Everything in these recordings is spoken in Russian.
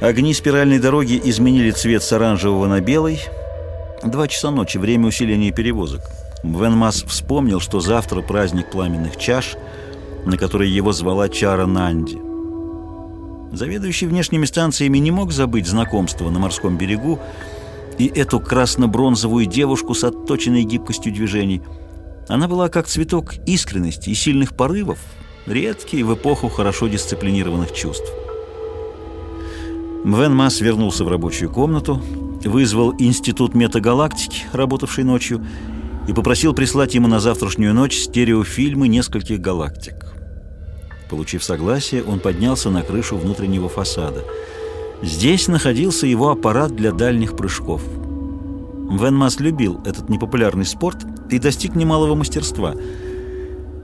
Огни спиральной дороги изменили цвет с оранжевого на белый. Два часа ночи, время усиления перевозок. Венмас вспомнил, что завтра праздник пламенных чаш, на который его звала Чара Нанди. Заведующий внешними станциями не мог забыть знакомство на морском берегу и эту красно-бронзовую девушку с отточенной гибкостью движений. Она была как цветок искренности и сильных порывов, редкий в эпоху хорошо дисциплинированных чувств. Мвен Масс вернулся в рабочую комнату, вызвал Институт метагалактики, работавший ночью, и попросил прислать ему на завтрашнюю ночь стереофильмы нескольких галактик. Получив согласие, он поднялся на крышу внутреннего фасада. Здесь находился его аппарат для дальних прыжков. Вен Масс любил этот непопулярный спорт и достиг немалого мастерства.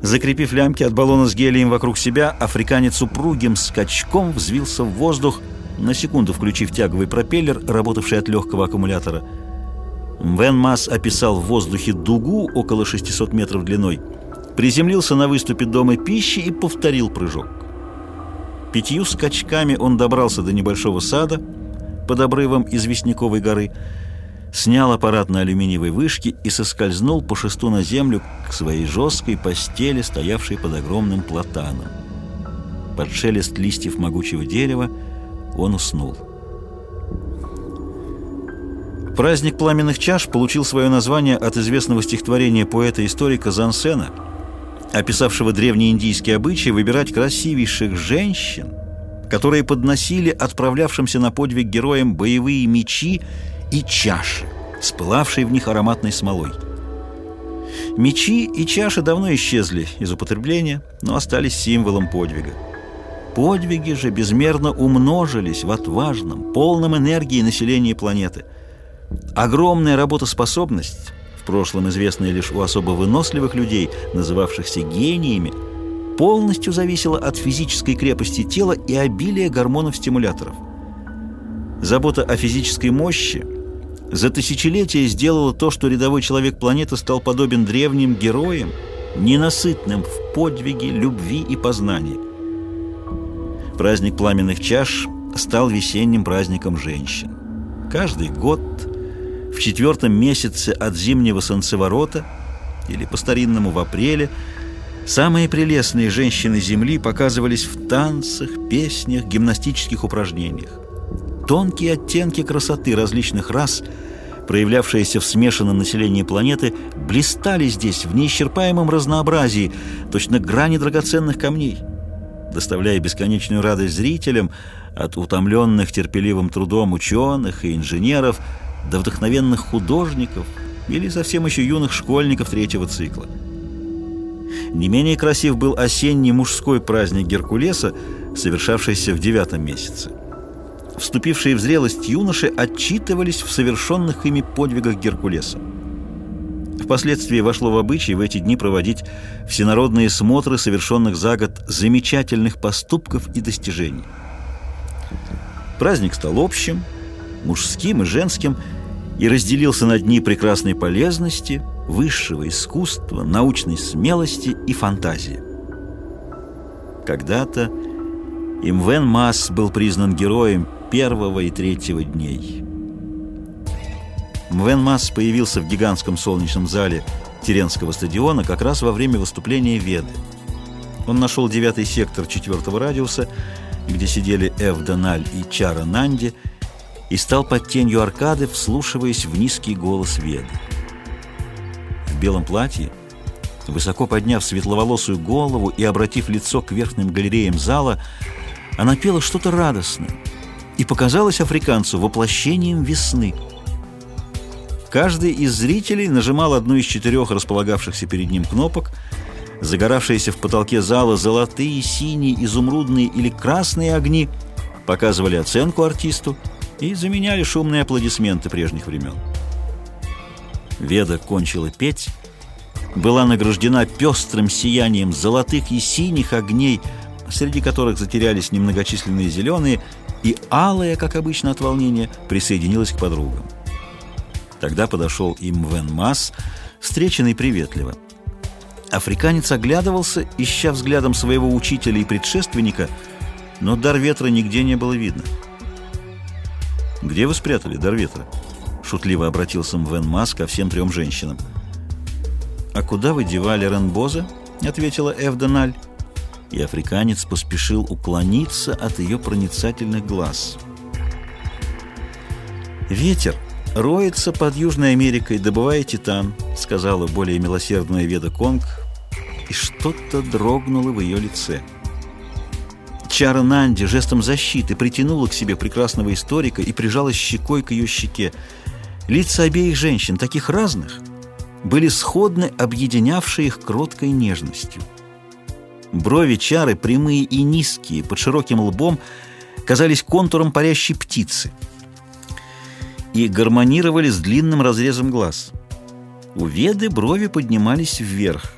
Закрепив лямки от баллона с гелием вокруг себя, африканец упругим скачком взвился в воздух, на секунду включив тяговый пропеллер, работавший от легкого аккумулятора. Вен Масс описал в воздухе дугу около 600 метров длиной, приземлился на выступе дома пищи и повторил прыжок. Пятью скачками он добрался до небольшого сада под обрывом известняковой горы, снял аппарат на алюминиевой вышке и соскользнул по шесту на землю к своей жесткой постели, стоявшей под огромным платаном. Под шелест листьев могучего дерева он уснул. Праздник пламенных чаш получил свое название от известного стихотворения поэта-историка Зансена, описавшего древнеиндийские обычаи выбирать красивейших женщин, которые подносили отправлявшимся на подвиг героям боевые мечи и чаши, спылавшие в них ароматной смолой. Мечи и чаши давно исчезли из употребления, но остались символом подвига. Подвиги же безмерно умножились в отважном, полном энергии населении планеты. Огромная работоспособность, в прошлом известная лишь у особо выносливых людей, называвшихся гениями, полностью зависела от физической крепости тела и обилия гормонов-стимуляторов. Забота о физической мощи за тысячелетия сделала то, что рядовой человек планеты стал подобен древним героям, ненасытным в подвиге, любви и познании. Праздник пламенных чаш стал весенним праздником женщин. Каждый год в четвертом месяце от зимнего солнцеворота или по-старинному в апреле самые прелестные женщины Земли показывались в танцах, песнях, гимнастических упражнениях. Тонкие оттенки красоты различных рас, проявлявшиеся в смешанном населении планеты, блистали здесь в неисчерпаемом разнообразии, точно грани драгоценных камней – доставляя бесконечную радость зрителям, от утомленных терпеливым трудом ученых и инженеров до вдохновенных художников или совсем еще юных школьников третьего цикла. Не менее красив был осенний мужской праздник Геркулеса, совершавшийся в девятом месяце. Вступившие в зрелость юноши отчитывались в совершенных ими подвигах Геркулеса. Впоследствии вошло в обычай в эти дни проводить всенародные смотры совершенных за год замечательных поступков и достижений. Праздник стал общим, мужским и женским, и разделился на дни прекрасной полезности, высшего искусства, научной смелости и фантазии. Когда-то Имвен Масс был признан героем первого и третьего дней – Мвен Масс появился в гигантском солнечном зале Теренского стадиона как раз во время выступления Веды. Он нашел девятый сектор четвертого радиуса, где сидели Эв Дональ и Чара Нанди, и стал под тенью аркады, вслушиваясь в низкий голос Веды. В белом платье, высоко подняв светловолосую голову и обратив лицо к верхним галереям зала, она пела что-то радостное и показалась африканцу воплощением весны – Каждый из зрителей нажимал одну из четырех располагавшихся перед ним кнопок. Загоравшиеся в потолке зала золотые, синие, изумрудные или красные огни показывали оценку артисту и заменяли шумные аплодисменты прежних времен. Веда кончила петь, была награждена пестрым сиянием золотых и синих огней, среди которых затерялись немногочисленные зеленые, и алая, как обычно от волнения, присоединилась к подругам. Тогда подошел и Мвен Мас, встреченный приветливо. Африканец оглядывался, ища взглядом своего учителя и предшественника, но дар ветра нигде не было видно. «Где вы спрятали дар ветра?» Шутливо обратился Мвен Мас ко всем трем женщинам. «А куда вы девали Ренбоза?» — ответила Эвденаль. И африканец поспешил уклониться от ее проницательных глаз. «Ветер роется под Южной Америкой, добывая титан», — сказала более милосердная Веда Конг, и что-то дрогнуло в ее лице. Чара Нанди жестом защиты притянула к себе прекрасного историка и прижалась щекой к ее щеке. Лица обеих женщин, таких разных, были сходны, объединявшие их кроткой нежностью. Брови Чары, прямые и низкие, под широким лбом, казались контуром парящей птицы и гармонировали с длинным разрезом глаз. У Веды брови поднимались вверх.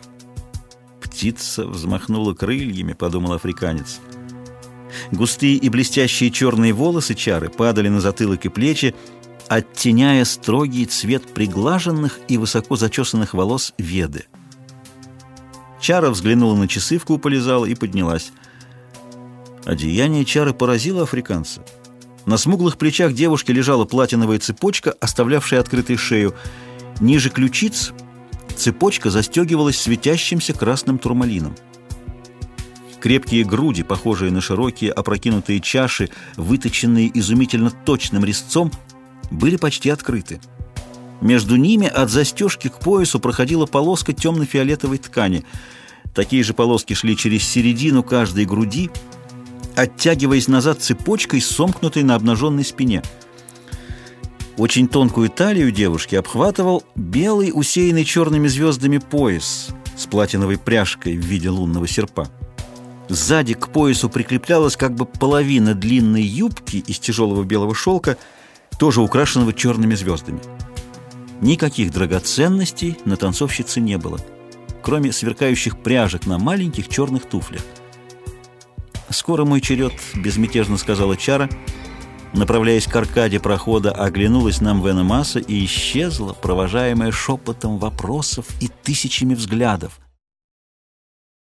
«Птица взмахнула крыльями», — подумал африканец. Густые и блестящие черные волосы чары падали на затылок и плечи, оттеняя строгий цвет приглаженных и высоко зачесанных волос Веды. Чара взглянула на часы в куполе зала и поднялась. Одеяние Чары поразило африканца. На смуглых плечах девушки лежала платиновая цепочка, оставлявшая открытой шею. Ниже ключиц цепочка застегивалась светящимся красным турмалином. Крепкие груди, похожие на широкие опрокинутые чаши, выточенные изумительно точным резцом, были почти открыты. Между ними от застежки к поясу проходила полоска темно-фиолетовой ткани. Такие же полоски шли через середину каждой груди, оттягиваясь назад цепочкой, сомкнутой на обнаженной спине. Очень тонкую талию девушки обхватывал белый, усеянный черными звездами пояс с платиновой пряжкой в виде лунного серпа. Сзади к поясу прикреплялась как бы половина длинной юбки из тяжелого белого шелка, тоже украшенного черными звездами. Никаких драгоценностей на танцовщице не было, кроме сверкающих пряжек на маленьких черных туфлях. «Скоро мой черед», — безмятежно сказала Чара, направляясь к аркаде прохода, оглянулась на Мвена Масса и исчезла, провожаемая шепотом вопросов и тысячами взглядов —